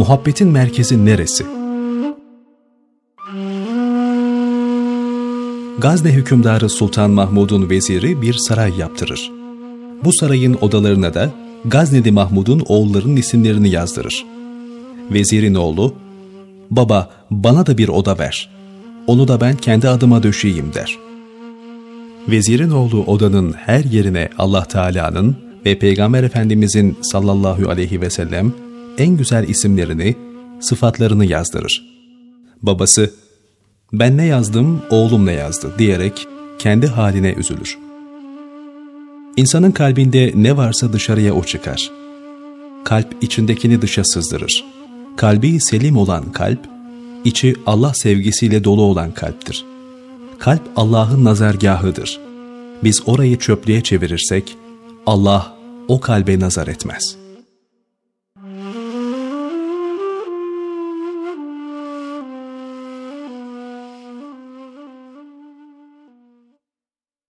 Muhabbetin merkezi neresi? Gazne hükümdarı Sultan Mahmud'un veziri bir saray yaptırır. Bu sarayın odalarına da Gazneli Mahmud'un oğullarının isimlerini yazdırır. Vezirin oğlu, ''Baba bana da bir oda ver, onu da ben kendi adıma döşeyeyim.'' der. Vezirin oğlu odanın her yerine Allah Teala'nın ve Peygamber Efendimizin sallallahu aleyhi ve sellem en güzel isimlerini, sıfatlarını yazdırır. Babası, ben ne yazdım, oğlum ne yazdı diyerek kendi haline üzülür. İnsanın kalbinde ne varsa dışarıya o çıkar. Kalp içindekini dışa sızdırır. Kalbi selim olan kalp, içi Allah sevgisiyle dolu olan kalptir. Kalp Allah'ın nazargahıdır. Biz orayı çöplüğe çevirirsek, Allah o kalbe nazar etmez.''